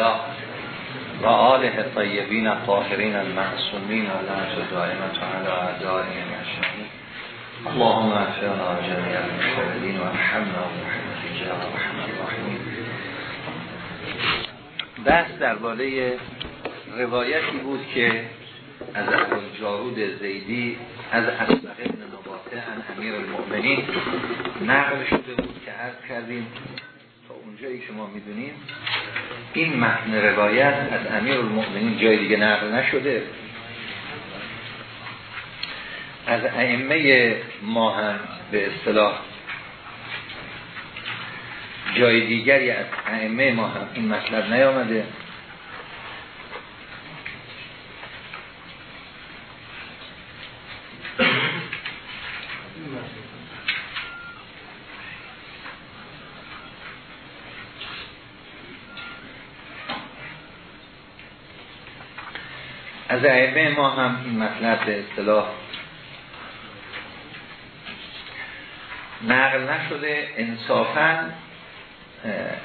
الله و آله طیبین الطاهرین المعصومین و لعنت دائمت علی اعدائهم اجمعین. اللهم اغفرنا و ارحمنا برحمتك یا ارحم الراحمین. بحث درباره روایتی بود که از جارود زیدی از اسبق ابن نباته ان امیر المؤمنین نقل شده بود که عرض کردیم. اونجایی که ما می‌دونیم این متن روایت از امیر المؤمنین جای دیگه نقل نشده. از ائمه ما هم به اصطلاح جای دیگری از ائمه ما هم این مطلب نیامده. از ائمه ما هم این مطلب به اصطلاح نقل نشده انصافا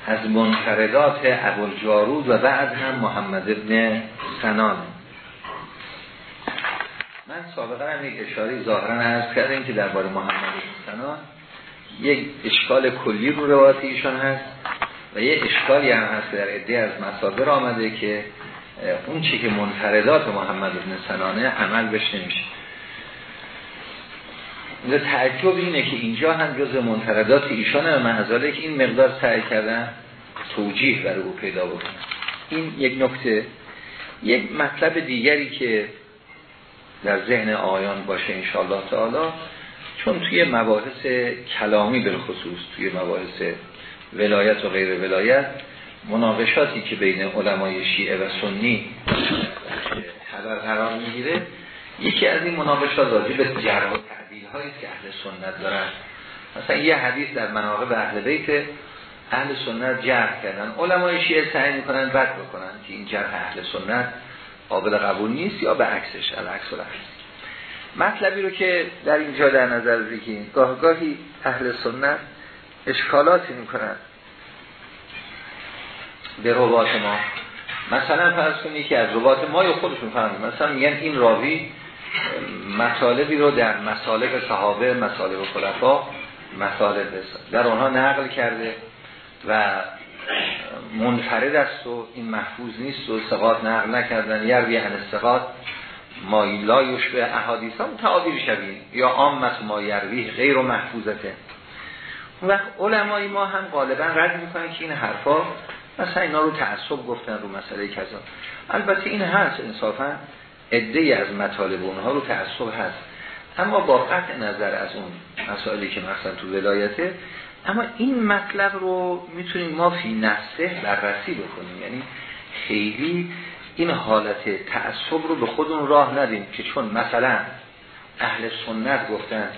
از منفردات ابوالجارود و بعد هم محمد ابن سنان. من سابقا هم یک اشاره ظاهرا عرض کردم که درباره محمد ابن سنان یک اشکال کلی رو روایت ایشان هست و یک اشکالی هم هست در عده از مصادر آمده که اون چی که منفردات محمد ابن سنانه عمل بش نمیشه. تعجب اینه که اینجا هم جز منفردات ایشانه و محضاله که این مقدار سعی کردن توجیه برای او پیدا بکنن. این یک نکته. یک مطلب دیگری که در ذهن آیان باشه انشاءالله تعالی چون توی مباحث کلامی بالخصوص توی مباحث ولایت و غیر ولایت مناقشاتی که بین علمای شیعه و سنی خبر قرار می‌گیره یکی از این مناقشات راجع به جرح و تعدیل هایی که اهل سنت دارن. مثلا یه حدیث در مناقب اهل بیت اهل سنت جرح کردن. علمای شیعه سعی می‌کنن رد بکنن که این جرح اهل سنت قابل قبول نیست یا به عکسش العکس و مطلبی رو که در اینجا در نظر بگیریم گاه گاهی اهل سنت اشکالاتی می‌کنن. به روات ما. مثلا فرض کنید که از روات ما یا خودشون فهمید مثلا میگن این راوی مطالبی رو در مسالک صحابه مسالک خلفا مطالب در آنها نقل کرده و منفرد است و این محفوظ نیست و سقاط نقل نکردن. یروی هن سقاط ما لا به احادیث هم تعابیر شوید یا آمت ما یروی غیر و محفوظته و علمای ما هم غالبا رد می‌کنن که این حرفا مثلا اینا رو تعصب گفتن رو مسئله کذا. البته این هست انصافا عده از مطالب اونها رو تعصب هست. اما با قطع نظر از اون مسائلی که مثلا تو ولایته اما این مطلب رو می‌تونیم ما فی نفسه بررسی بکنیم. یعنی خیلی این حالت تعصب رو به خودمون راه ندیم که چون مثلا اهل سنت گفتن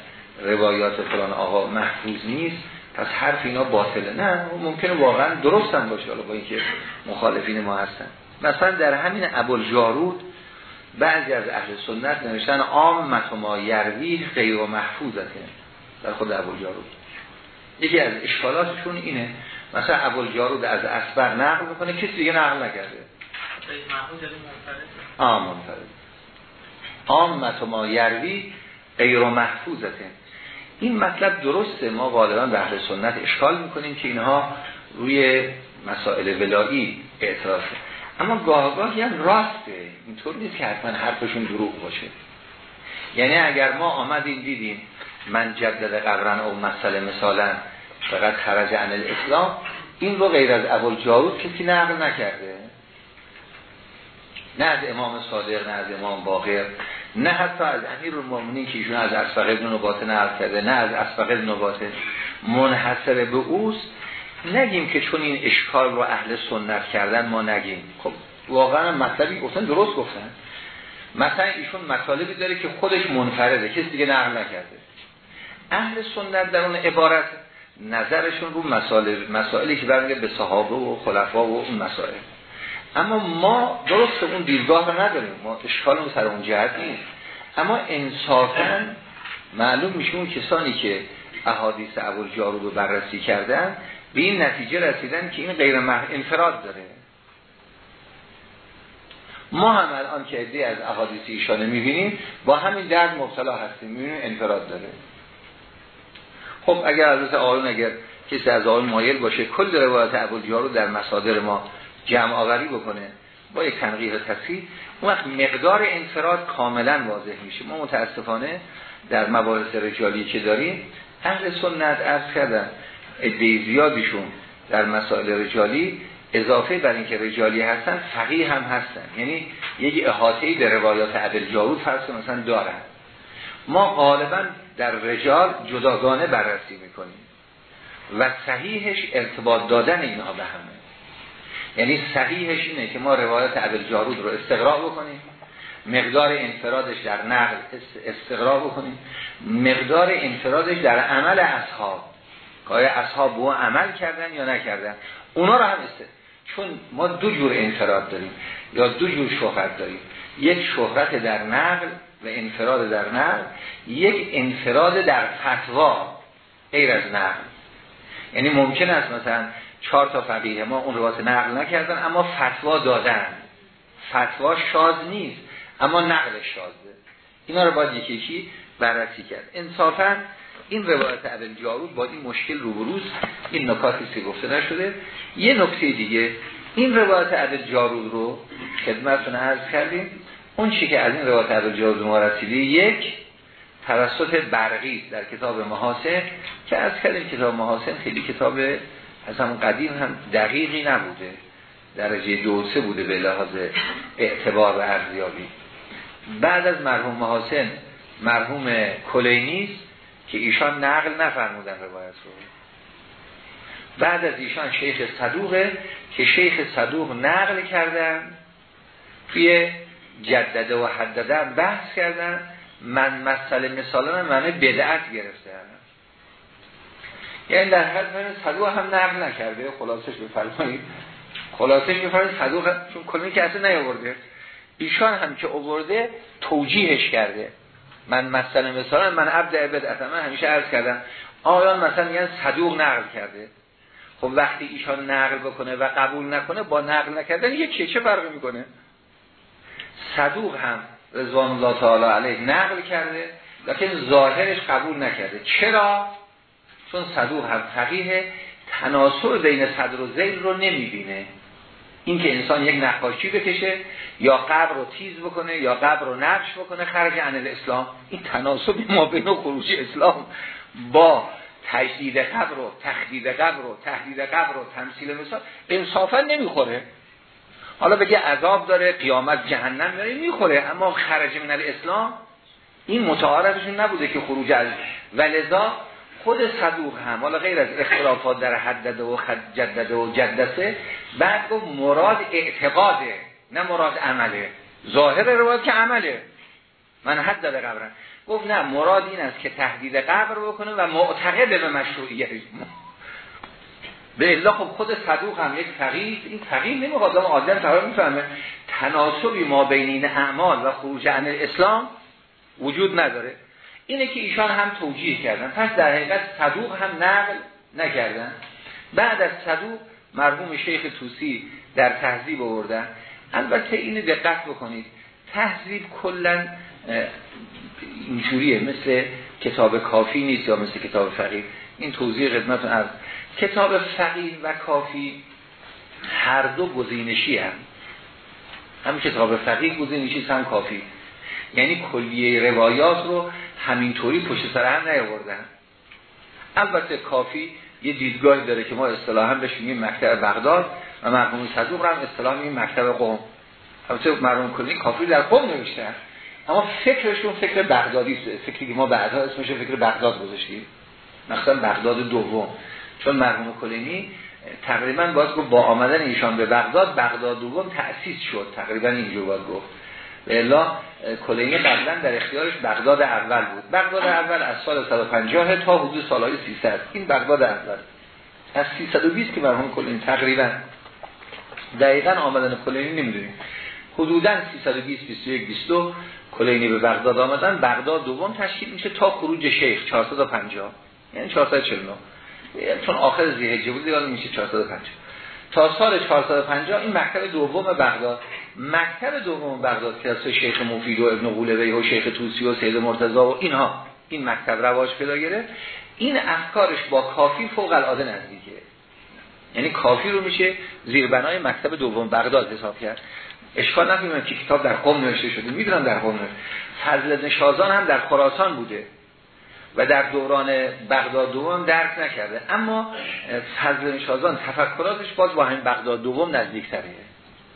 روایات فلان آقا محفوظ نیست پس حرف اینا باطله. نه ممکنه واقعا درست هم باشه حالا با اینکه مخالفین ما هستن. مثلا در همین جارود بعضی از اهل سنت نوشتن عام ما یروی غیر و محفوظته. در خود جارود یکی از اشکالاتشون اینه مثلا جارود از اسبر نقل می‌کنه کسی دیگه نقل نکرده. آم منفرد؟ عام ما یروی غیر محفوظته. این مطلب درسته. ما غالبا به اهل سنت اشکال می‌کنیم که اینها روی مسائل ولایی اعتراضه. اما گاه گاهی هم راسته. اینطور نیست که حتما حرفشون دروغ باشه. یعنی اگر ما آمدیم دیدیم من جدد قبرن او مسئله مثالا فقط خرج عن الاسلام این رو غیر از اول جارود کسی نقل نکرده. نه از امام صادق نه از امام باقر. نه حتی از امیر المومنین که ایشون از اسفق ابن نباته نقل کرده نه از اسفق ابن نباته منحصر به اوست. نگیم که چون این اشکال رو اهل سنت کردن ما نگیم. خب واقعا مطلبی گفتن درست گفتن. مثلا ایشون مطالبی داره که خودش منفرده کسی دیگه نقل نکرده. اهل سنت در اون عبارت نظرشون رو مسائل مسائلی که برمیگه به صحابه و خلفا و اون مسائل. اما ما درست اون دیدگاه رو نداریم. ما اشکالمون سر اون جهت نیست. اما انصافا معلوم میشه اون کسانی که احادیث اول جارو رو بررسی کردن به این نتیجه رسیدن که این غیر مح... انفراد داره. ما هم الان که ادهی از احادیث ایشانه می‌بینیم با همین درد مبتلا هستیم. می‌بینیم انفراد داره. خب اگر حضرت آقایون اگر کسی از آقایون مایل باشه کل روایت ابوالجار رو در مصادر ما جمع آوری بکنه با یک تنقیح و تصحیح اون وقت مقدار انفراد کاملا واضح میشه. ما متاسفانه در مباحث رجالی که داریم اهل سنت عرض کردن ادهی زیادیشون در مسائل رجالی اضافه بر اینکه رجالی هستن فقیه هم هستن. یعنی یک احاطه‌ای به روایات عبد جارود فرض مثلا دارن. ما غالبا در رجال جداگانه بررسی می‌کنیم و صحیحش ارتباط دادن اینها به همه. یعنی صحیحش اینه که ما روایات عبد جارود رو استقراء بکنیم مقدار انفرادش در نقل استقراء بکنیم. مقدار انفرادش در عمل اصحاب که آیا اصحاب با عمل کردن یا نکردن؟ اونا رو هم است. چون ما دو جور انفراد داریم یا دو جور شهرت داریم. یک شهرت در نقل و انفراد در نقل یک انفراد در فتوا غیر از نقل. یعنی ممکن است مثلا چهار تا فقیه ما اون روایت نقل نکردن اما فتوا دادن. فتوا شاز نیست اما نقل شازه اینا رو باید یکی یکی بررسی کرد. انصافا این روایت عبد جارود با این مشکل روبروز این نکاتی که گفته نشده. یه نکته دیگه. این روایت عبد جارود رو خدمتتون عرض کردیم. اون چی که از این روایت عبد جارود ما رسیده یک توسط برقی در کتاب محاسن که از کردیم کتاب محاسن خیلی کتاب از همون قدیم هم دقیقی نبوده. درجه دو سه بوده به لحاظ اعتبار و ارزیابی. بعد از مرحوم محاسن مرحوم کلینیست که ایشان نقل نفرمودن روایت رو. بعد از ایشان شیخ صدوقه که شیخ صدوق نقل کردن توی جدده و حددن بحث کردن من مسئله مثالا من بدعت گرفته یعنی در حد من صدوق هم نقل نکرده. خلاصش بفرمایید. خلاصش بفرمایید صدوق چون کلمی که اصلا نیاورده. ایشان هم که اوورده توجیهش کرده. من مثلا مثلا من عبد عبد من همیشه عرض کردم. آیان مثلا میگن صدوق نقل کرده. خب وقتی ایشان نقل بکنه و قبول نکنه با نقل نکردن یه چه فرقی می‌کنه؟ صدوق هم رضوان الله تعالی علیه نقل کرده لیکن ظاهرش قبول نکرده. چرا؟ چون صدوق هم فقیه تناسب بین صدر و زیل رو نمی‌بینه. این که انسان یک نقاشی بکشه یا قبر رو تیز بکنه یا قبر رو نقش بکنه خرج عن الاسلام این تناسب ما بین خروج اسلام با تجدید قبر و تخدید قبر و تهدید قبر و تمثیل مثال انصافا نمی‌خوره. حالا بگه عذاب داره قیامت جهنم داره می‌خوره. اما خرج من الاسلام این متعارفشون نبوده که خروج از ولذا خود صدوق هم حالا غیر از اختلافات در حدد و جدد و جدسه بعد گفت مراد اعتقاده نه مراد عمله. ظاهر روایت که عمله. من حد داده قبرم گفت نه مراد این است که تهدید قبر بکنه و معتقد به مشروعیت. به الا خب خود صدوق هم یک فقیه این فقیه نمی‌خواد اما آدم فرار می‌فهمه. تناسبی ما بین این اعمال و خروج عن اسلام وجود نداره. اینه که ایشان هم توجیه کردن. پس در حقیقت صدوق هم نقل نکردن. بعد از صدوق مرحوم شیخ توسی در تهذیب آوردن. البته اینو دقت بکنید. تهذیب کلا اینجوریه. مثل کتاب کافی نیست یا مثل کتاب فقیر این توضیح خدمت از کتاب فقیر و کافی هر دو گزینشی هم هم کتاب فقیر گزینشی هم کافی. یعنی کلیه روایات رو همینطوری پشت سر هم نیاوردن. البته کافی یه دیدگاهی داره که ما اصطلاحا بهش میگیم مکتب بغداد و مرحوم صدوق هم اصطلاح میگیم مکتب قم البته مرحوم کلی کافی در قم نوشتن. اما فکرشون فکر بغدادی است. فکری که ما بعدا اسمش فکر بغداد گذاشتیم. مثلا بغداد دوم. چون مرحوم کلینی تقریبا باید گفت با آمدن ایشان به بغداد بغداد دوم تأسیس شد. تقریبا اینجور باید گفت. به الا کلینی قبلا در اختیارش بغداد اول بود. بغداد اول از سال 150 تا حدود سالهای 300 این بغداد اول. از 320 که مرحوم کلینی تقریبا. دقیقا آمدن کلینی نمی‌دونیم. حدودا 320 21 22 کلینی به بغداد آمدن. بغداد دوم تشکیل میشه تا خروج شیخ 450 یعنی 449 چون آخر زیهجه بود دیگه میشه 450 سال 450 این مکتب دوم بغداد. مکتب دوم بغداد که از شیخ مفید و ابن قولوی و شیخ توسی و سید مرتضی و اینها این مکتب رواج پیدا گرفت. این افکارش با کافی فوق العاده نزدیکه. یعنی کافی رو میشه زیربنای مکتب دوم بغداد حساب کرد. اشکال نکنیم که کتاب در قم نوشته شده. می‌دونم در قم فضل نشازان هم در خراسان بوده. و در دوران بغداد دوم درک نکرده. اما فضل نشازان تفکراتش باز با همین بغداد دوم نزدیکتره.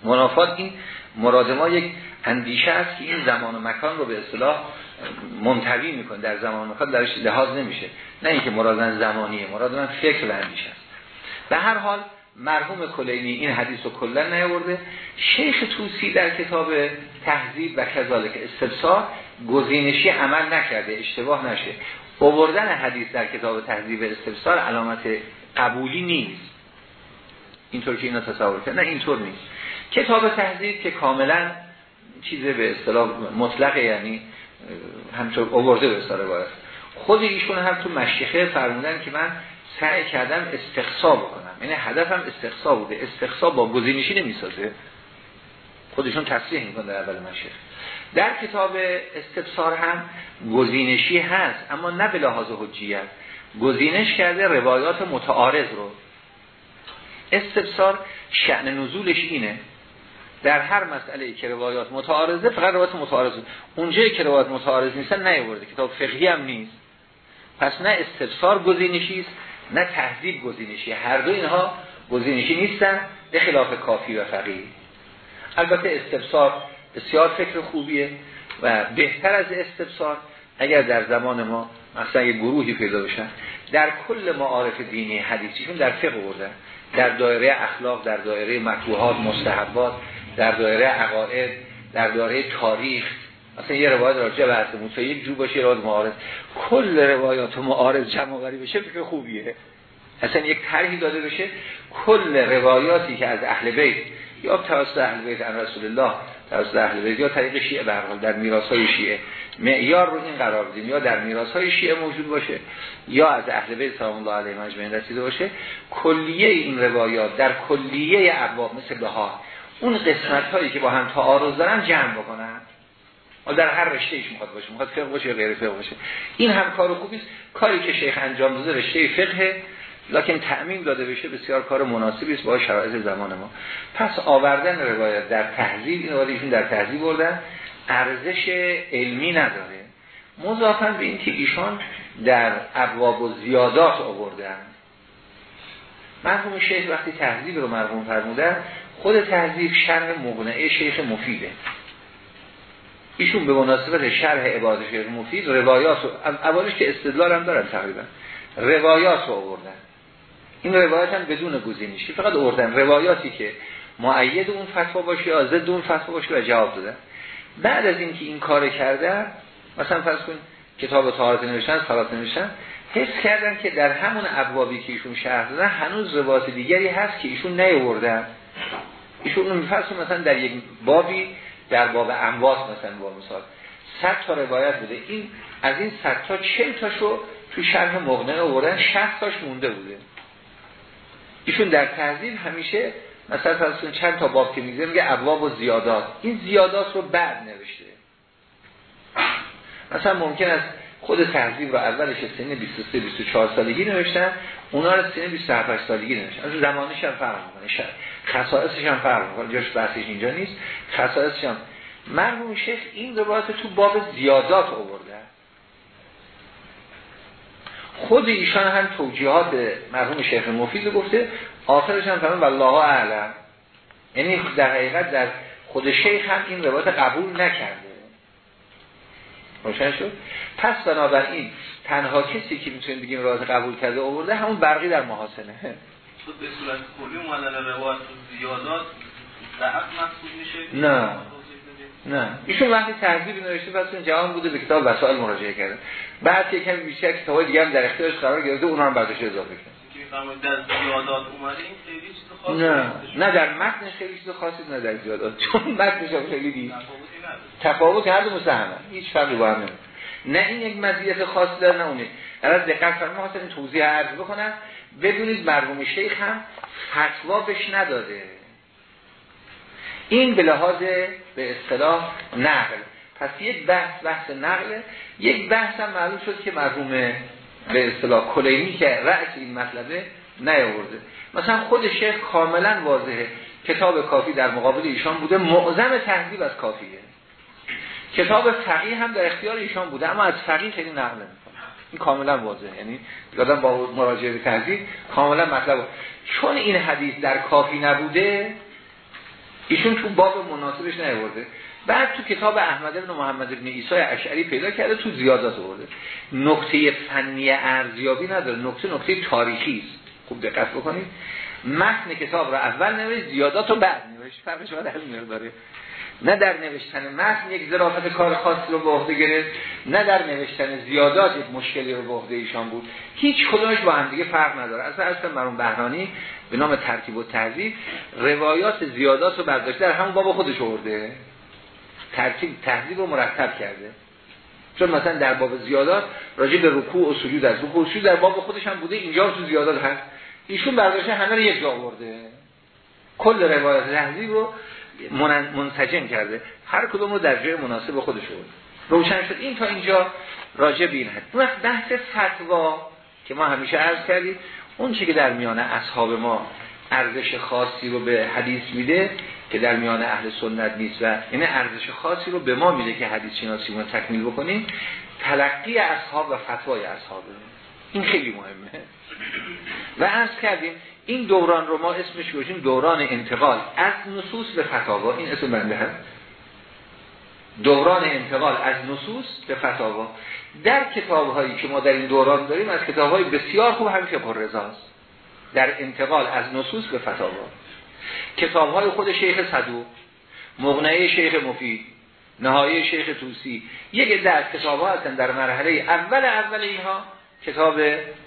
منافات این مراد ما یک اندیشه است که این زمان و مکان رو به اصطلاح منتوی می‌کنه. در زمان و مکان درش لحاظ نمیشه. نه اینکه مراد من زمانیه. مراد من فکر و اندیشه است. به هر حال مرحوم کلینی این حدیث رو کلا نیاورده. شیخ توسی در کتاب تهذیب و کذالک استفسار گزینشی عمل نکرده. اشتباه نشه. اووردن حدیث در کتاب تهذیب استفسار علامت قبولی نیست. اینطور که اینا تصور کرد نه اینطور نیست. کتاب تهذیب که کاملا چیز به اصطلاح مطلق یعنی همطور اوورده به اصطلاح باید. خود ایشون هم تو مشیخه فرمودن که من سعی کردم استقصا بکنم. یعنی هدفم استقصا بوده. استقصا با گزینشی نمی‌سازه. خودشون تصریح می‌کنه در اول مشیخ در کتاب استفسار هم گزینشی هست اما نه به لحاظ حجیت. گزینش کرده روایات متعارض رو. استفسار شعن نزولش اینه. در هر مسئله که روایات متعارضه فقط روایات متعارضه اونجایی که روایات متعارض نیستن نیورده کتاب فقهی هم نیست. پس نه استفسار گزینشی است نه تهذیب گزینشی. هر دو اینها گزینشی نیستن به خلاف کافی و فقیه. البته استفسار بسیار فکر خوبیه و بهتر از استفسار اگر در زمان ما مثلا یه گروهی پیدا بشن در کل معارف دینی حدیثیشون در فقه بردن در دایره اخلاق در دایره مکروهات مستحبات در دایره عقاید در دایره تاریخ. مثلا یه روایت راجع به حضرت موسی یک جو باشه روایت معارض کل روایات معارض جمع آوری بشه فکر خوبیه. اصلا یک طرحی داده بشه کل روایاتی که از اهل بیت یا توسط اهل بیت ان رسول الله توسط اهل بیت یا طریق شیعه به در میراث‌های شیعه. معیار رو این قرار بدیم. یا در میراث‌های شیعه موجود باشه یا از اهل بیت سلام الله علیه مجمعین رسیده باشه. کلیه این روایات در کلیه ابواب مثل بهار اون قسمت هایی که با هم تعارض دارن جمع بکنن. در هر رشته ایش می‌خواد باشه. می‌خواد فقه باشه یا غیر فقه باشه. این هم کار خوبی کاری که شیخ انجام داده رشته فقه لکن تعمیم داده بشه بسیار کار مناسبی است با شرایط زمان ما. پس آوردن روایت در تهذیب این ایشون در تهذیب بردن ارزش علمی نداره. مضافن به این که ایشان در ابواب و زیادات آوردن. مرحوم شیخ وقتی تهذیب رو مرحوم فرمودن خود تهذیب شرح مقنعه شیخ مفیده. ایشون به مناسبت شرح عباد شیخ مفید روایات اولش که استدلال هم دارن تقریبا. روایات رو آوردن. این روایات هم بدون گزینشی فقط آوردن روایاتی که معید اون فتوا باشه یا ضد اون فتوا باشه و جواب دادن. بعد از اینکه این کار کردن مثلا فرض کن کتاب طهارت نوشتن صلات نوشتن حس کردن که در همون ابوابی که ایشون شرح دادن هنوز روایات دیگری هست که ایشون نیاوردن. ایشون اون مثلا در یک بابی در باب امواس مثلا با مثال. صد تا روایت بوده. این از این صد تا چل تاشو تو شرح مغنه آوردن 60 تاش مونده بوده. ایشون در تهذیب همیشه مثلا فرض چند تا باب که میگه میگه ابواب و زیادات. این زیادات رو بعد نوشته. مثلا ممکن است خود تهذیب رو اولش سن 23 24 سالگی نوشتن اونا رو سن 27 سالگی نوشتن. از زمانش هم فرق می‌کنه. خصائصش هم فرق می‌کنه. جاش بحثش اینجا نیست. خصائصش هم مرحوم شیخ این روایت تو باب زیادات آورده. خود ایشان هم توجیهات مرحوم شیخ مفید گفته آخرش هم فرمان والله اعلم. یعنی در حقیقت در خود شیخ هم این روایت قبول نکرده. روشن شد؟ پس بنابراین تنها کسی که می‌تونیم بگیم روایت قبول کرده آورده همون برقی در محاسنه. به صورت کلی اومدن روایت زیادات ضعف محسوب میشه؟ نه. نه. ایشون وقتی تهذیب نوشته پس اون جوان بوده به کتاب وسائل مراجعه کرده. بعد یک کمی بیشتر کتابای دیگه هم در اختیارش قرار گرفته اونها هم برداشت اضافه کرد نه. نه در متن خیلی چیز خاصی نه در زیادات. چون متنش هم خیلی دید تفاوت هر دو مساهمه هیچ فرقی با هم نه این یک مزیت خاصی داره نه اونه. از دقت فرمایید ما این توضیح عرض بکنم. بدونید مرحوم شیخ هم فتوا بهش نداده. این به لحاظ به اصطلاح نقل. پس یک بحث بحث نقله یک بحث هم معلوم شد که مرحوم به اصطلاح کلینی که رأس این مطلبه نیاورده. مثلا خود شیخ کاملا واضحه. کتاب کافی در مقابل ایشان بوده. معظم تهذیب از کافیه. کتاب فقیه هم در اختیار ایشان بوده. اما از فقیه خیلی نقل نمی‌کنه. این کاملا واضحه. یعنی یادم با مراجعه تهذیب کاملا مطلب. چون این حدیث در کافی نبوده ایشون تو باب مناسبش نیورده بعد تو کتاب احمد بن محمد بن عیسی اشعری پیدا کرده تو زیادات آورده. نقطه فنی ارزیابی نداره. نقطه نقطه تاریخی است. خوب دقت بکنید. متن کتاب رو اول نوشت زیادات رو بعد نوشت. فرقش باید از داره. نه در نوشتن متن یک ظرافت کار خاصی رو به عهده گرفت نه در نوشتن زیادات یک مشکلی رو به عهده ایشان بود. هیچ کدومش با هم دیگه فرق نداره. اصلا اصلا مرون بهرانی به نام ترتیب و تهذیب روایات زیادات رو برداشته در همون باب خودش آورده ترتیب تهذیب رو مرتب کرده. چون مثلا در باب زیادات راجع به رکوع و سجود است. رکوع و سجود در باب خودش هم بوده اینجا تو زیادات هست. ایشون برداشته همه رو یک جا آورده. کل روایت تهذیب رو منسجم کرده. هر کدوم رو در جای مناسب خودش بود روشن شد. این تا اینجا راجع به این حد. اون بحث فتوا که ما همیشه عرض کردیم اون چی که در میان اصحاب ما ارزش خاصی رو به حدیث میده که در میان اهل سنت نیست و این ارزش خاصی رو به ما میده که حدیث شناسی رو تکمیل بکنیم تلقی اصحاب و فتوای اصحاب. این خیلی مهمه. و عرض کردیم این دوران رو ما اسمش گوشیم دوران انتقال. از نصوص به فتاوا. این اسم بنده هست. دوران انتقال از نصوص به فتاوا. در کتاب هایی که ما در این دوران داریم از کتاب های بسیار خوب هم فقه رضاست در انتقال از نصوص به فتاوا. کتاب های خود شیخ صدوق مغنعه شیخ مفید نهایی شیخ توسی یک در کتاب ها هستن در مرحله اول اول اینها. کتاب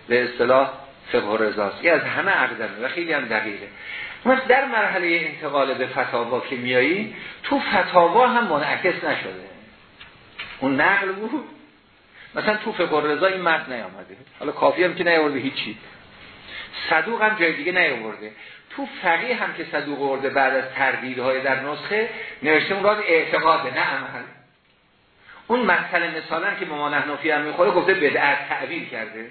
به اصطلاح فقه و رضاست. از همه اقدمه و خیلی هم دقیقه. در مرحله انتقال به فتاوا که میایی تو فتاوا هم منعکس نشده. اون نقل بود. مثلا تو فقه رضا این مرد نیامده. حالا کافی هم که نیاورده هیچی. صدوق هم جای دیگه نیاورده. تو فقیه هم که صدوق ورده بعد از تردیدهای در نسخه نوشته اون راز اعتقاده نه عمل. اون مسئله مثلا که به ما نحنفی هم می‌خوره گفته بدعت تعبیر کرده.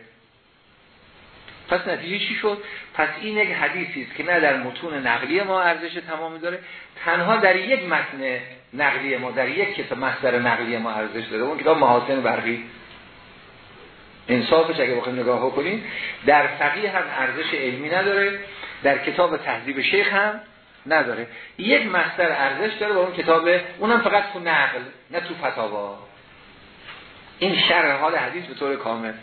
پس نتیجه چی شد؟ پس این یک حدیثی است که نه در متون نقلی ما ارزش تمامی داره تنها در یک متن نقلی ما در یک کتاب مصدر نقلی ما ارزش داره. اون کتاب محاسن برقی. انصافش اگه بخوایم نگاه کنیم در فقیه هم ارزش علمی نداره در کتاب تهذیب شیخ هم نداره. یک مصدر ارزش داره با اون کتاب اونم فقط تو نقل نه تو فتاوا. این شرح حال حدیث به طور کامل.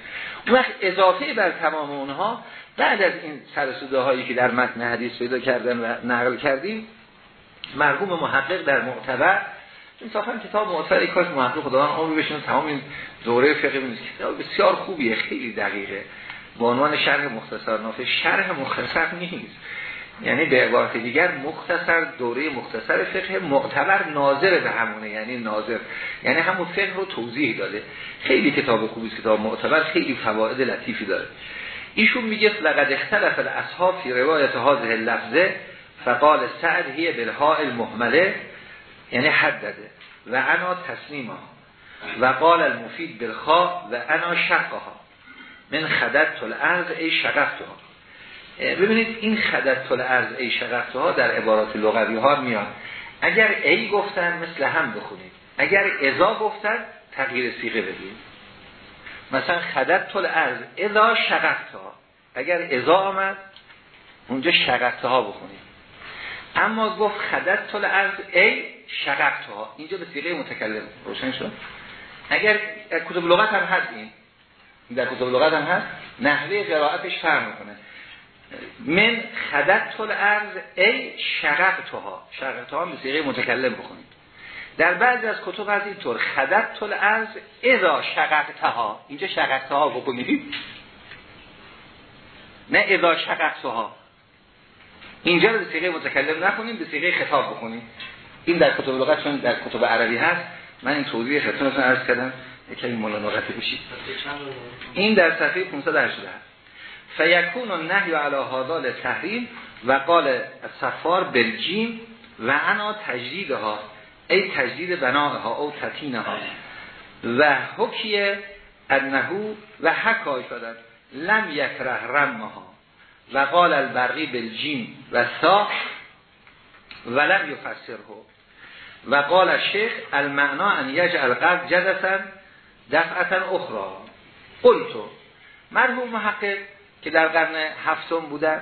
اون وقت اضافه بر تمام اونها بعد از این سرسوده هایی که در متن حدیث پیدا کردن و نقل کردیم مرحوم محقق در معتبر انصافا کتاب معتبر کاش محقق خداوند عمر بشن تمام این دوره فقه نیست کتاب بسیار خوبیه خیلی دقیقه. به عنوان شرح مختصر نافه شرح مختصر نیست. یعنی به عبارت دیگر مختصر دوره مختصر فقه معتبر ناظر به همونه یعنی ناظر. یعنی همون فقه رو توضیح داده. خیلی کتاب خوبی کتاب معتبر خیلی فواید لطیفی داره. ایشون میگه لقد اختلف الاصحاب فی روایت هذه اللفظه فقال سعد هی بالهاء المهمله یعنی حدده و انا تسلیما. و قال المفید بالخاء. و انا شقها. من خدت الارض ای شقفتها. ببینید این خدت ارز ای ها در عبارات لغوی ها میاد. اگر ای گفتن مثل هم بخونید. اگر ازا گفتن تغییر سیغه بدید. مثلا خدت طول ارز ازا ها اگر ازا آمد اونجا ها بخونید. اما گفت خدت طول ارز ای ها اینجا به سیغه متکلم روشن شد. اگر کتب لغت هم هست این در کتب لغت هم هست نحوه قرائتش فرق می‌کنه. من خدت طول ارز ای شققتها شققتها به سیغه متکلم بخونید در بعضی از کتب از اینطور. خدت طول ارز اذا شققتها اینجا شققتها بکنید نه اذا شققتها اینجا رو به سیغه متکلم نخونید به سیغه خطاب بخونید این در کتب لغت چون در کتب عربی هست. من این توضیح خدمتتون عرض کردم. یکی مولا نقطه بشید. این در صفحه 518 هست فیکون و نهی علی هذال تحریم و قال سفار بلجیم و انا تجدیدها ای تجدید بناها او تطینها و حکیه انهو و حکای شدن لم یکره رمها. و قال البرقی بالجیم و سا ولم یفسره و قال شیخ المعنا ان یجعل قبل جدسا دفعتا اخرى. قلتو مرحوم محقق که در قرن هفتم بودن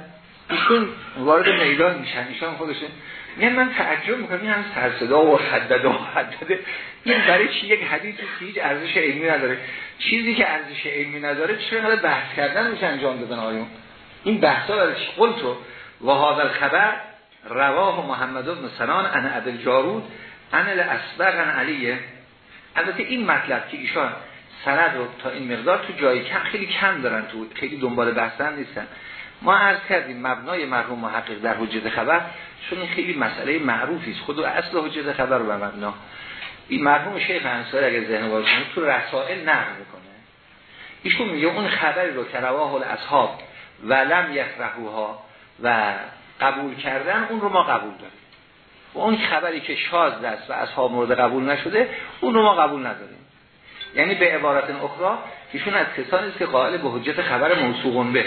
ایشون وارد میدان میشن ایشون خودشون. میگن من تعجب می‌کنم این هم سرصدا و حدد و حدده. این برای چی یک حدیثی که هیچ ارزش علمی نداره؟ چیزی که ارزش علمی نداره چرا حالا بحث کردن میشه انجام دادن آیون؟ این بحثا برای چی؟ قلتو و هذا الخبر رواه محمد بن سنان ان عبد جارود ان الاسبق ان علیه. البته این مطلب که ایشان سند رو تا این مقدار تو جایی کم خیلی کم دارن تو خیلی دنبال بحثن نیستن. ما عرض کردیم مبنای مرحوم محقق در حجت خبر چون این خیلی مسئله معروفی است. خود اصل حجت خبر به مبنا. این مرحوم شیخ انصاری اگر ذهن تو رسائل نقل می‌کنه. ایشون میگه اون خبری رو که رواه الاصحاب و لم یکرهوها و قبول کردن اون رو ما قبول داریم. و اون خبری که شاز است و اصحاب مورد قبول نشده اون رو ما قبول نداریم. یعنی به عبارت اخرى ایشون از کسانی است که قائل به حجت خبر موثوقون به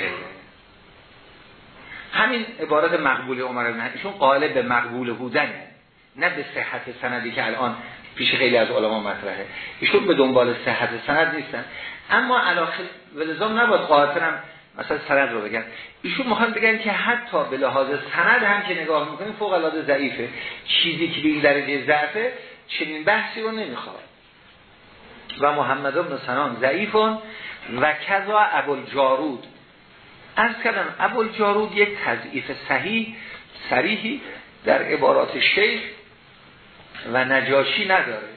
همین عبارت مقبول عمر بن ایشون قائل به مقبول بودنه نه به صحت سندی که الان پیش خیلی از علما مطرحه. ایشون به دنبال صحت سند نیستن. اما علاقه ولزام نباید قاطرم مثلا سند رو بگن. ایشون می‌خوان بگن که حتی به لحاظ سند هم که نگاه می‌کنیم فوق العاده ضعیفه. چیزی که به این درجه ضعفه چنین بحثی رو نمی‌خواد. و محمد بن سنان ضعیفون و کذا ابوالجارود. از کردم ابوالجارود یک تضعیف صحیح صریحی در عبارات شیخ و نجاشی نداره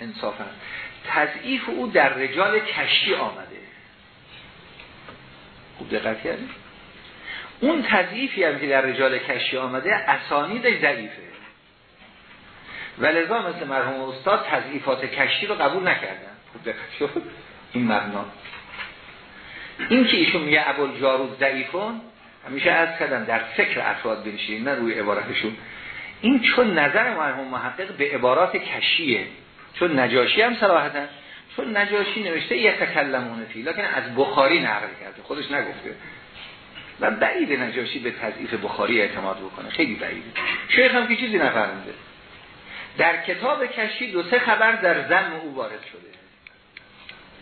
انصافا. تضعیف او در رجال کشی آمده. خوب دقت کردیم اون تضعیفی هم که در رجال کشی آمده اسانید ضعیفه. و لذا مثل مرحوم استاد تضعیفات کشی رو قبول نکردن. این مبنا. این که ایشون میگه ابوال جارود ضعیفون همیشه از کردن در فکر افراد بنشین نه روی عبارتشون. این چون نظر مرحوم محقق به عبارات کشیه. چون نجاشی هم صراحتا. چون نجاشی نوشته یه تکلمونه فی لکن از بخاری نقل کرده. خودش نگفته. و بعید نجاشی به تضعیف بخاری اعتماد بکنه. خیلی بعیده. شیخ هم که چیزی نفرمده در کتاب کشی دو سه خبر در زن او وارد شده.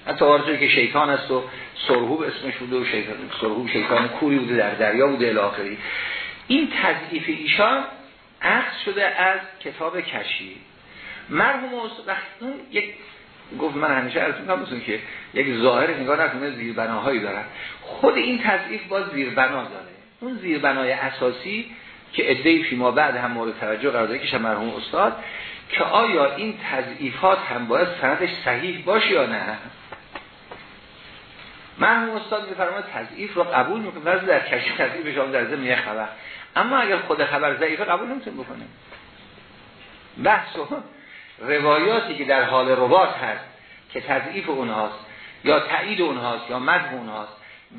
حتی وارد که شیطان است و سرهوب اسمش بوده و شیطان سرهوب شیطان کوری بوده در دریا بوده الاخری این تضعیف ایشان عکس شده از کتاب کشی. مرحوم وقتی یک گفت من همیشه می‌کنم که یک ظاهر نگاه نکنه زیربناهایی دارن. خود این تضعیف باز زیربنا داره. اون زیربنای اساسی که ادهی فیما بعد هم مورد توجه قرار داره که مرحوم استاد که آیا این تضعیفات هم باید سندش صحیح باشه یا نه؟ مرحوم استاد میفرماید تضعیف رو قبول می‌کنه در کشی تضعیف شما در ضمن خبر. اما اگر خود خبر ضعیفه قبول نمی‌تونه بکنه بحث روایاتی که در حال روات هست که تضعیف اونهاست یا تایید اونهاست یا مدح اونهاست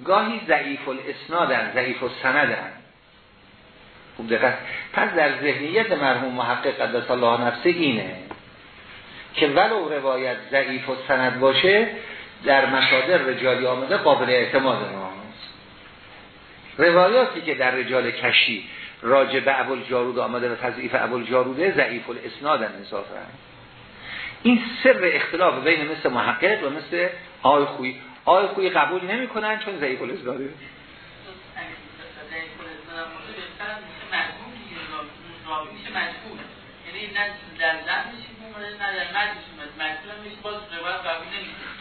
گاهی ضعیف الاسنادن ضعیف السندن. خوب دقت پس در ذهنیت مرحوم محقق قدس الله نفسه اینه که ولو روایت ضعیف و سند باشه در مصادر رجالی آمده قابل اعتماد ماست روایاتی که در رجال کشی راجع به ابوال جارود آمده و تضعیف ابوال جاروده ضعیف الاسناد انصافا. این سر اختلاف بین مثل محقق و مثل آی خوی. آی خوی قبول نمی کنن چون ضعیف الاسناده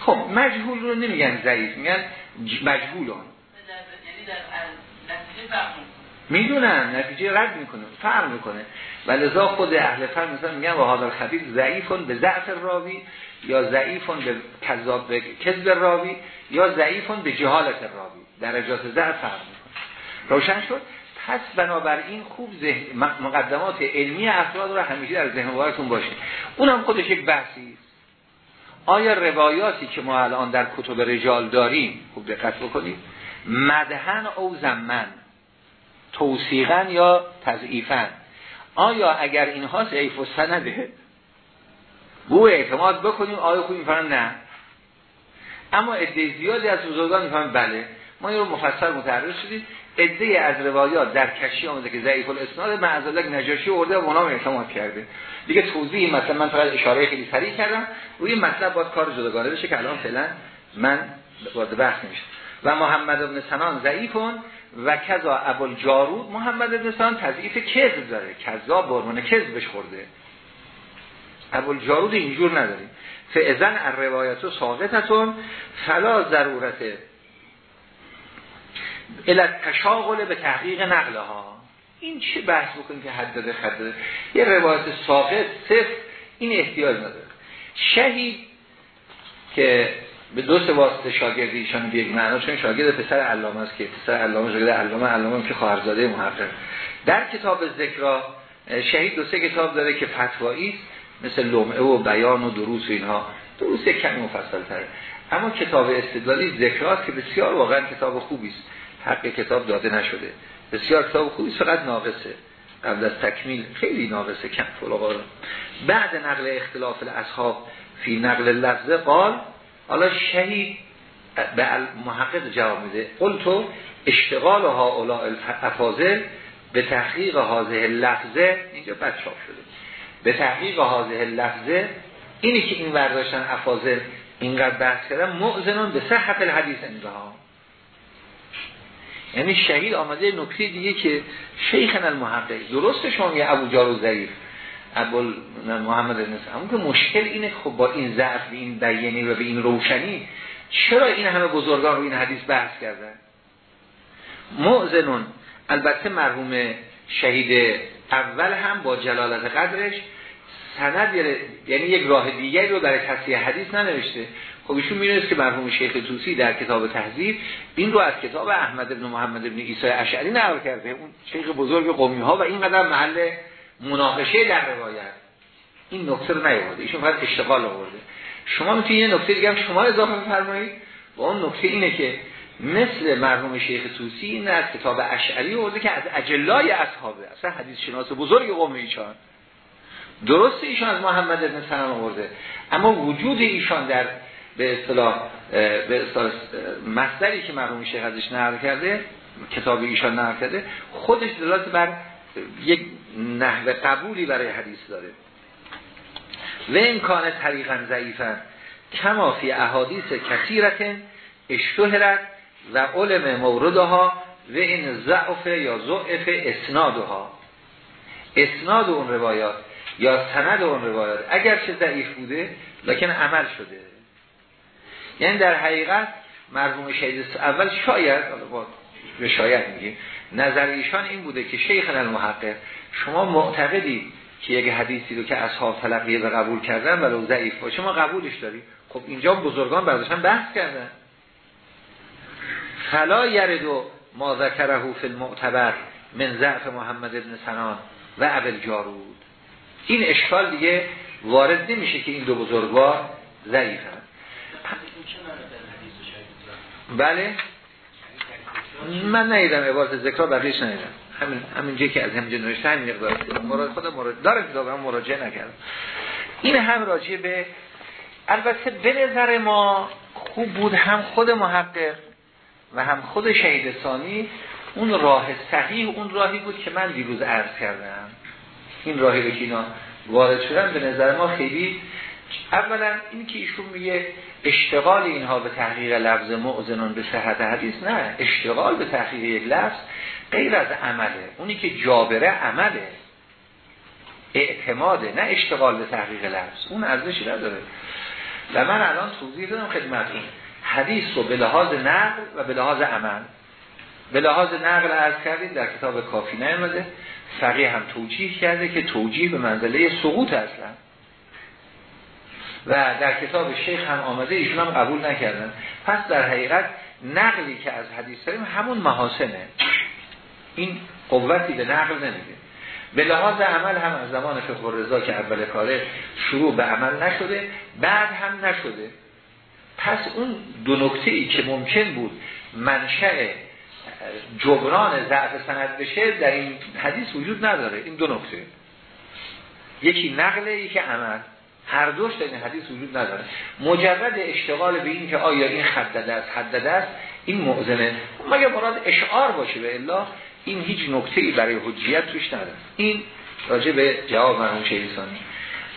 خب مجهول رو نمیگن ضعیف میگن مجهولان یعنی در می‌دونن نتیجه رد می‌کنه فرق می‌کنه. و لذا خود اهل فهم مثلا میگن و حاضر خبیر ضعیفون به ضعف راوی یا ضعیفون به کذاب به کذب راوی یا ضعیفون به جهالت راوی. درجات ضعف فرق می‌کنه. روشن شد؟ پس بنابراین خوب ذهن مقدمات علمی افراد رو همیشه در ذهن بارتون باشه. اونم خودش یک بحثی است. آیا روایاتی که ما الان در کتب رجال داریم خوب دقت بکنید مدهن او زمن توصیقا یا تضعیفا؟ آیا اگر اینها ضعیف و سنده بو اعتماد بکنیم آیا خوب میفرن نه؟ اما عده زیادی از بزرگان می‌فهمن بله. ما این رو مفصل متعرض شدیم. عده از روایات در کشی آمده که ضعیف الاسناد معذالک نجاشی ورده و اونا اعتماد کرده. دیگه توضیحی مثلا من فقط اشاره خیلی سریع کردم. روی مطلب باید کار جداگانه بشه که الان فعلا من وارد بحث نمیشه و محمد ابن سنان ضعیفون و کذا ابو جارود محمد ابن سنان تضعیف کذب داره. کذا برمان کذبش خورده. ابو جارود اینجور نداریم فعزن الروایت ساقطتون فلا ضرورت علت تشاغل به تحقیق نقله ها این چه بحث بکنیم که حد داده خد داده؟ یه روایت ساقط صفر این احتیاج نداره. شهید که به دو سه واسطه شاگردی ایشان به معنا چون شاگرد پسر علامه است که پسر علامه شاگرد علامه علامه که خواهرزاده محقق. در کتاب ذکرا شهید دو سه کتاب داره که فتوایی مثل لمعه و بیان و دروس و اینها. دروس کمی مفصل تره اما کتاب استدلالی ذکرات که بسیار واقعا کتاب خوبی است. حق کتاب داده نشده. بسیار کتاب خوبی فقط ناقصه. قبل از تکمیل خیلی ناقصه کم فلقا بعد نقل اختلاف الاصحاب فی نقل لفظه قال حالا شهید به محقق جواب میده. قل تو اشتغال ها اولا افاظل به تحقیق حاضه لفظه اینجا بد شده. به تحقیق حاضه لفظه اینی که این ورداشتن افاظل اینقدر بحث کردن مؤذنون به صحت الحدیث انتها. یعنی شهید آمده نکته دیگه که شیخن المحقق. درست شما یه ابو جارو ضعیف. ابو محمد بن اما که مشکل اینه خب با این ضعف این بیانی و به این روشنی چرا این همه بزرگان رو این حدیث بحث کردن؟ مؤذنون. البته مرحوم شهید اول هم با جلالت قدرش سند یعنی یک راه دیگری رو برای تصحیح حدیث ننوشته. خب ایشون می‌دونست که مرحوم شیخ توسی در کتاب تهذیب این رو از کتاب احمد بن محمد بن عیسی اشعری نقل کرده. اون شیخ بزرگ قومی ها و اینقدر محل مناقشه در روایت. این نکته رو نیاورده. ایشون فقط اشتغال آورده. شما می‌تونید یه نکته دیگه هم شما اضافه بفرمایید؟ و اون نکته اینه که مثل مرحوم شیخ توسی این از کتاب اشعری آورده که از اجلای اصحابه اصلا حدیث شناس بزرگ قوم ایشان. درست ایشان از محمد بن سنان آورده. اما وجود ایشان در به اصطلاح به اصطلاح مصدری که مرحوم شیخ ازش نقل کرده کتاب ایشان نقل کرده خودش دلالت بر یک نحوه قبولی برای حدیث داره. و امکان طریقا ضعیفا. کما فی احادیث کثیرت اشتهرت و علم موردها و این ضعف یا ضعف اسنادها. اسناد اون روایات یا سند اون روایات اگر چه ضعیف بوده لکن عمل شده. یعنی در حقیقت مرحوم شهید اول شاید به شاید میگیم نظر ایشان این بوده که شیخ المحقق شما معتقدی که یک حدیثی رو که اصحاب تلقیه و قبول کردن ولو ضعیف باشه ما قبولش داریم. خب اینجا بزرگان برداشتن بحث کردن. فلا یردو ما ذکره فی المعتبر من ضعف محمد ابن سنان و ابل جارود این اشکال دیگه وارد نمیشه که این دو بزرگوار ضعیفن. بله. من نیدم عبارت ذکر بقیش نیدم همین همین که از همینجا نوشته همین مقدار. مراد خودم مراد داره کتاب هم مراجعه نکردم. این هم راجع به البته به نظر ما خوب بود هم خود محقق و هم خود شهید ثانی. اون راه صحیح اون راهی بود که من دیروز عرض کردم. این راهی رو که اینا وارد شدن به نظر ما خیلی اولا این که ایشون میگه اشتغال اینها به تحقیق لفظ معزنون به صحت حدیث نه. اشتغال به تحقیق یک لفظ غیر از عمله. اونی که جابره عمله. اعتماده نه اشتغال به تحقیق لفظ. اون ارزشی نداره. و من الان توضیح دادم خدمت این. حدیث رو به لحاظ نقل و به لحاظ عمل. به لحاظ نقل عرض کردیم در کتاب کافی نیامده. فقیه هم توجیه کرده که توجیه به منزله سقوط اصلا. و در کتاب شیخ هم آمده ایشون هم قبول نکردن. پس در حقیقت نقلی که از حدیث داریم همون محاسنه. این قوتی به نقل نمیده. به لحاظ عمل هم از زمان فقه رضا که اول کاره شروع به عمل نشده بعد هم نشده. پس اون دو نکته ای که ممکن بود منشأ جبران ضعف سند بشه در این حدیث وجود نداره. این دو نکته. یکی نقله یکی عمل. هر دوش در این حدیث وجود نداره. مجرد اشتغال به این که آیا این حدده است حدده است این موزنه مگه مراد اشعار باشه به الا؟ این هیچ نکته ای برای حجیت توش نداره. این راجع به جواب مرحوم شیخ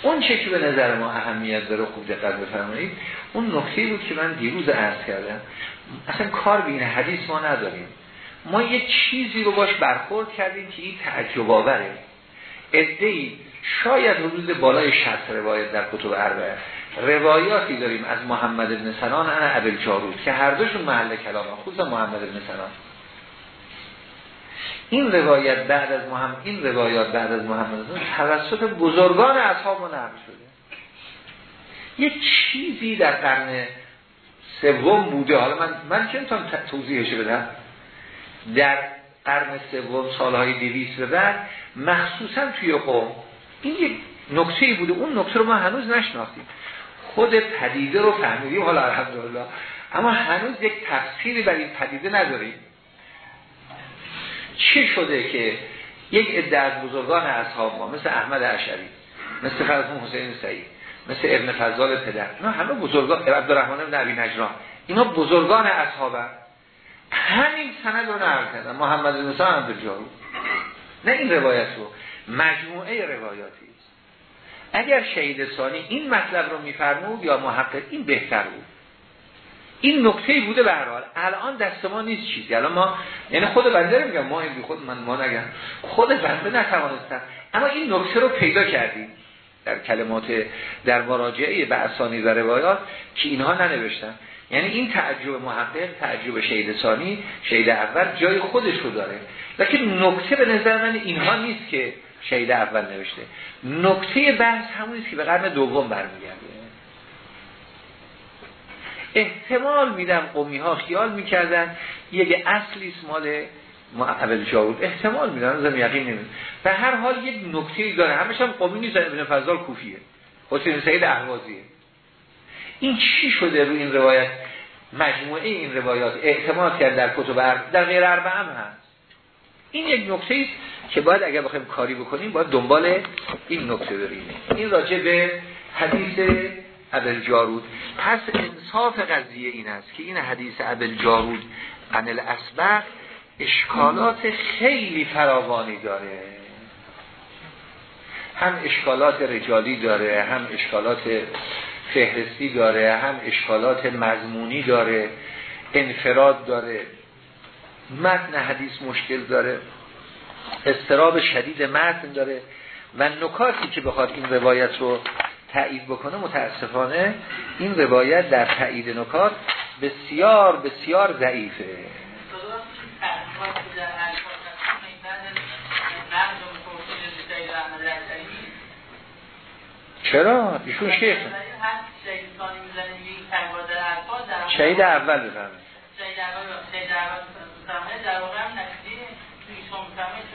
اون چه که به نظر ما اهمیت داره خوب دقت بفرمایید اون نکته بود که من دیروز عرض کردم. اصلا کار به این حدیث ما نداریم. ما یه چیزی رو باش برخورد کردیم که این تعجب آوره. ادهی شاید حدود بالای 60 روایت در کتب اربعه روایاتی داریم از محمد بن سنان انا ابل جارود که هر دوشون محل کلامه خصوصا محمد بن سنان. این روایت بعد از محمد این روایات بعد از محمد توسط بزرگان اصحاب نقل شده. یه چیزی در قرن سوم بوده. حالا من من چه می‌تونم توضیحش بدم؟ در قرن سوم سالهای دویست به بعد مخصوصا توی قوم این یک نکته بوده. اون نکته رو ما هنوز نشناختیم. خود پدیده رو فهمیدیم. حالا الحمدلله. اما هنوز یک تفسیری بر این پدیده نداریم. چه شده که یک عده از بزرگان اصحاب ما مثل احمد اشعری مثل فرزون حسین سعید مثل ابن فضال پدر اینا همه بزرگان عبدالرحمن بن عبی نجران اینا بزرگان اصحابن. همین سند رو نقل کردن. محمد بن سلام به نه این روایت رو. مجموعه روایاتی اگر شهید ثانی این مطلب رو میفرمود یا محقق این بهتر بود. این نکته بوده به هر حال. الان دست ما نیست چیزی. الان ما یعنی خود بنده میگم ما این خود من ما نگم. خود بنده نتوانستم. اما این نکته رو پیدا کردیم در کلمات در مراجعه به اسانی و روایات که اینها ننوشتن. یعنی این تعجب محقق تعجب شهید ثانی شهید اول جای خودش رو داره. لیکن نکته به نظر من اینها نیست که شهید اول نوشته. نکته بحث همون که به قرن دوم برمیگرده. احتمال میدم قومی ها خیال می‌کردن یک اصلی مال اول جاود احتمال میدم ازم یقین نمید به هر حال یک نکته داره. همش هم قومی نیست ابن فضال کوفیه. حسین سید احوازیه. این چی شده رو این روایت؟ مجموعه این روایات اعتماد کرد در کتب در غیر اربعه هم هست. این یک نکته است که باید اگر بخوایم کاری بکنیم باید دنبال این نکته داریم این راجع به حدیث ابل جارود پس انصاف قضیه این است که این حدیث ابل جارود انل اسبق اشکالات خیلی فراوانی داره. هم اشکالات رجالی داره هم اشکالات فهرستی داره هم اشکالات مضمونی داره انفراد داره. متن حدیث مشکل داره استراب شدید متن داره و نکاتی که بخواد این روایت رو تایید بکنه متاسفانه این روایت در تایید نکات بسیار بسیار ضعیفه. چرا؟ ایشون شیخ شهید اول بفرمه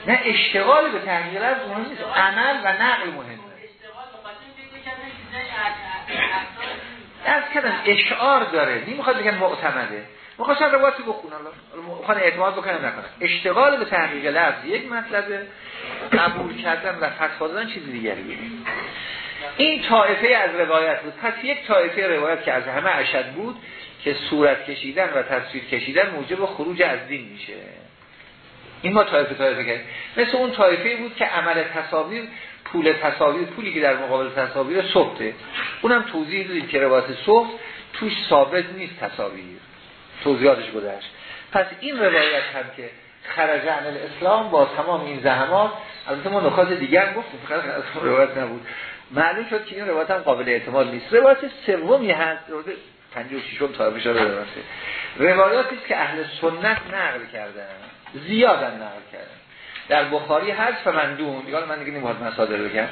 نه اشتغال به تحقیق از مهم نیست عمل و نقل مهمه از کردم اشعار داره. نمی‌خواد بگن معتمده. می‌خواستن رواتی بخونن می‌خوان اعتماد بکنن نکنن اشتغال به تحقیق لفظ یک مطلبه. قبول کردن و فتوا دادن چیز این طایفه از روایت بود. پس یک طایفه روایت که از همه اشد بود که صورت کشیدن و تصویر کشیدن موجب خروج از دین میشه. این ما طایفه طایفه کرد مثل اون طایفه بود که عمل تصاویر پول تصاویر پولی که در مقابل تصاویر صحته اونم توضیح دادیم که روایت صحت توش ثابت نیست تصاویر. توضیحاتش گذشت. پس این روایت هم که خرج عن الاسلام با تمام این زحمات البته ما نکات دیگر گفتیم فقط از روایت نبود. معلوم شد که این روایت هم قابل اعتماد نیست. روایت سومی هست روایت 56 م تا روایت. روایاتی که اهل سنت نقل کردن. زیادن نقل کردن در بخاری هست فمندون دیگه من دیگه نمی‌خواد مصادر بگم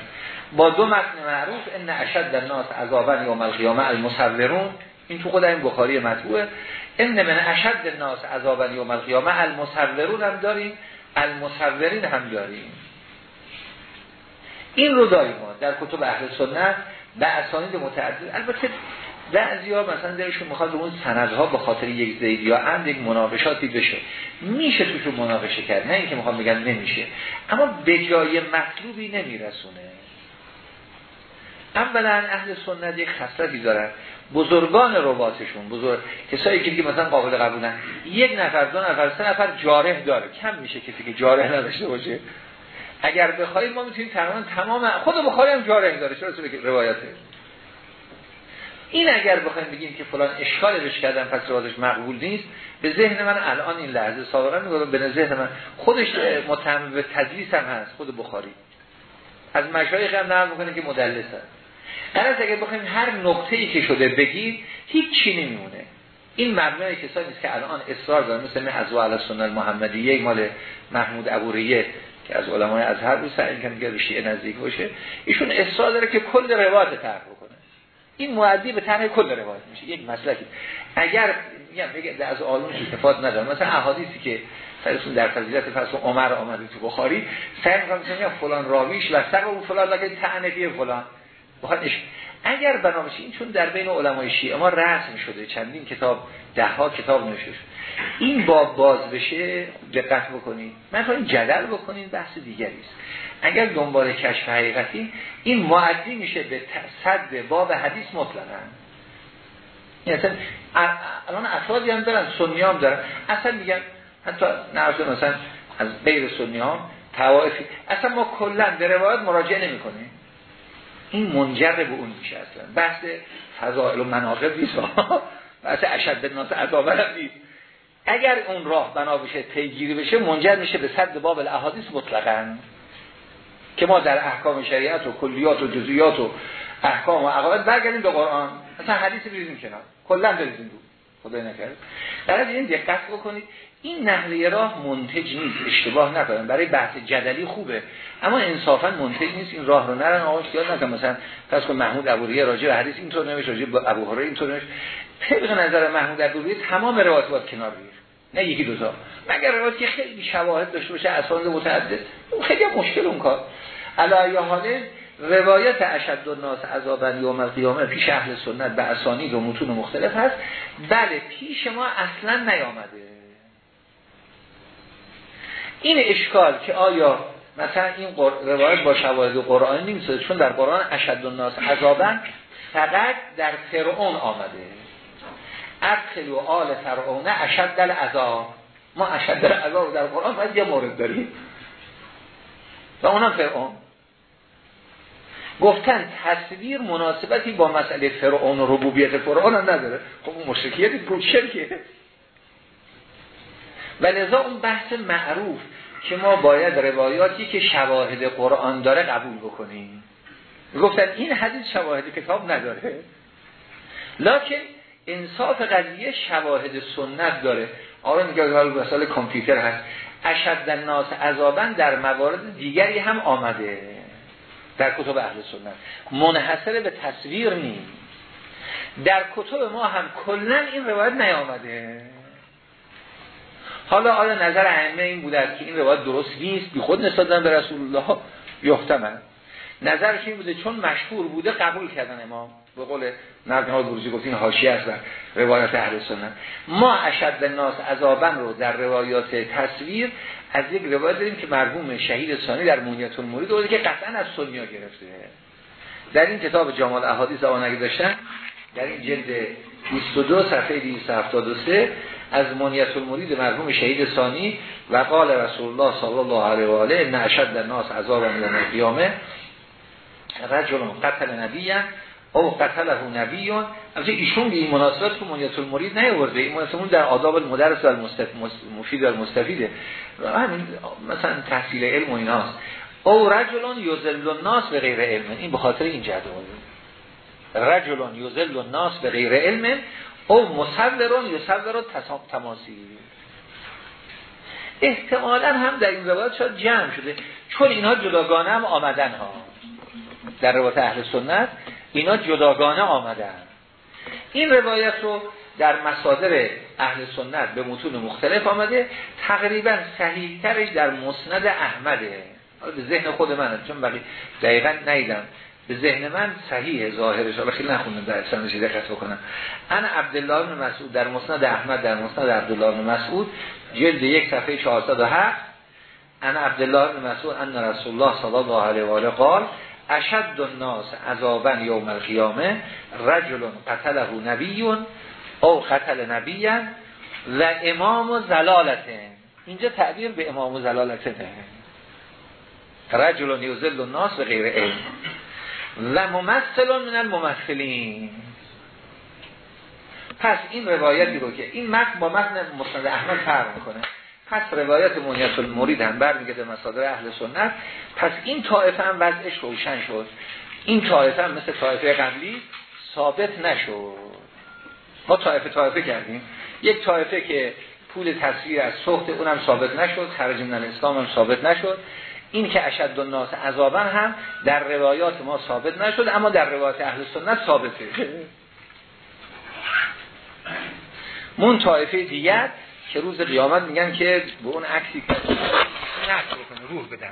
با دو متن معروف ان اشد الناس عذابا یوم القیامه المصورون این تو خود این بخاری مطبوعه. ان من اشد الناس عذابا یوم القیامه المصورون هم داریم المصورین هم داریم. این رو داریم ما در کتب اهل سنت به اسانید متعدد. البته بعضیا مثلا دلشون می‌خواد اون سندها به خاطر یک زید یا اند یک مناقشاتی بشه. میشه توش مناقشه کرد نه اینکه می‌خوام بگم نمیشه. اما به جای مطلوبی نمیرسونه. اولا اهل سنت یک خصلتی دارن. بزرگان رواتشون بزرگ کسایی که مثلا قابل قبولن یک نفر دو نفر سه نفر جارح داره. کم میشه کسی که جارح نداشته باشه. اگر بخوایم ما می‌تونیم تمام تمام خود بخاری هم داره. چرا روایته؟ این اگر بخوایم بگیم که فلان اشکال بش کردن پس روایتش مقبول نیست به ذهن من الان این لحظه سابقا میگم به ذهن من خودش متهم به تدلیس هم هست خود بخاری. از مشایخ هم نقل می‌کنه که مدلس هست. اگر بخوایم هر نقطه ای که شده بگید هیچ چی نمیمونه. این مبنای کسانی است که الان اصرار دارن. مثل از علی سنت محمدیه مال محمود ابوریه که از علمای ازهر بود سعی می‌کنه که نزدیک باشه. ایشون اصرار داره که کل روایت بکنه این معدی به طرح کل روایت میشه یک مسلکی. اگر میگم از آلون استفاده نداره مثلا احادیثی که فرسون در فضیلت فصل عمر آمده تو بخاری سعی می‌کنه فلان راویش و سر اون فلان لکه تعنفی فلان. اگر بنابراین این چون در بین علمای شیعه ما رسم شده چندین کتاب ده ها کتاب نوشته این باب باز بشه دقت بکنید. من این جدل بکنید بحث دیگری است. اگر دنبال کشف حقیقتی این معدی میشه به صد باب حدیث مطلقا. یعنی الان افرادی هم دارن سنی هم دارن. اصلا میگن حتی نرسه مثلا از غیر سنی هم توائفی اصلا ما کلا به روایت مراجعه نمی کنیم این منجر به اون میشه اصلا. بحث فضائل و مناقب نیست. بحث اشد ناس عذابه نیست. اگر اون راه بنا بشه پیگیری بشه منجر میشه به صد باب الاحادیث مطلقا. که ما در احکام شریعت و کلیات و جزئیات و احکام و عقاید برگردیم به قرآن. مثلا حدیث بریزیم کنار. کلا بریزیم رو. خدای نکرد در این دقت بکنید. این نحله راه منتج نیست اشتباه نکنن برای بحث جدلی خوبه. اما انصافا منتج نیست. این راه رو نرن. آقا خیال نکن مثلا فرض کن محمود ابوریه راجع به حدیث اینطور نمیشه راجع به ابو هریره اینطور نمیشه طبق نظر محمود ابوریه تمام روایت باید کنار بگیر نه یکی دو تا مگر روایت که خیلی شواهد داشته باشه اساند متعدد اون خیلی مشکل اون کار. علی حاله روایت اشد الناس عذابا یوم القیامه پیش اهل سنت به اسانید و متون مختلف هست. بله پیش ما اصلا نیامده. این اشکال که آیا مثلا این روایت با شواهد قرآن نیست چون در قرآن اشد الناس عذابا فقط در فرعون آمده. ادخل و آل فرعون اشد العذاب. ما اشد العذاب در قرآن باید یه مورد داریم. و اونم فرعون. گفتن تصویر مناسبتی با مسئله فرعون و ربوبیت فرعون هم نداره. خب اون مشرکیت بود شرکه و لذا اون بحث معروف که ما باید روایاتی که شواهد قرآن داره قبول بکنیم. گفتن این حدیث شواهد کتاب نداره. لکن انصاف قضیه شواهد سنت داره. آره میگه مثال کامپیوتر هست. اشد الناس عذابا در موارد دیگری هم آمده. در کتب اهل سنت. منحصر به تصویر نیست در کتب ما هم کلا این روایت نیامده. حالا آیا نظر ائمه این بوده که این روایت درست نیست؟ بی خود نسبت به رسول الله یحتمل. نظرش این بوده چون مشهور بوده قبول کردن امام. به قول بروزی گفت این حاشیه است روایات اهل سنت. ما اشد الناس عذابن رو در روایات تصویر از یک روایت داریم که مرحوم شهید ثانی در مونیت المرید داره که قطعا از سنیا گرفته. در این کتاب جمال احادیث آن داشتن در این جلد 22 صفحه 273 از منیت المرید مرحوم شهید ثانی و قال رسول الله صلی الله علیه و آله ان اشد الناس عذابا یوم القیامه. رجل قتل نبی او قتله نبی. البته ایشون به این مناسبت تو منیت المرید نیورده این مناسبت در آداب المدرس و مفید و المستفیده. همین مثلا تحصیل علم و ایناست. او رجلون یزل الناس به غیر علم. این به خاطر این جدول رجلون یزل الناس به غیر علم. او مصورون یصور تماسی. احتمالا هم در این روایت شاید جمع شده. چون اینها جداگانه هم آمدن ها. در روایت اهل سنت اینا جداگانه آمدن. این روایت رو در مصادر اهل سنت به متون مختلف آمده. تقریبا صحیح ترش در مسند احمده. به ذهن خود منه چون بقیه دقیقا نیدم به ذهن من صحیح ظاهرش. حالا خیلی نخوندم در سندش دقت بکنم. انا عبدالله بن مسعود در مسند احمد در مسند عبدالله بن مسعود جلد یک صفحه 407 انا عبدالله بن مسعود ان رسول الله صلی الله علیه و آله قال اشد الناس عذابا یوم القیامه رجل قتله نبی او قتل نبی و امام و زلالته اینجا تعبیر به امام و زلالته رجل یوزل الناس و غیر علم. و ممثل من الممثلین. پس این روایتی رو که این متن با متن مسند احمد فرق می‌کنه. پس روایت مونیت المرید هم برمیگرده مصادر اهل سنت. پس این طایفه هم وضعش روشن شد. این طایفه هم مثل طایفه قبلی ثابت نشد. ما طایفه طایفه کردیم. یک طایفه که پول تصویر از سخت اونم ثابت نشد. خرج من الاسلام هم ثابت نشد. این که اشد الناس عذابا هم در روایات ما ثابت نشد اما در روایات اهل سنت ثابته مون طایفه دیگر که روز قیامت میگن که به اون عکسی که بکنه روح بدمه.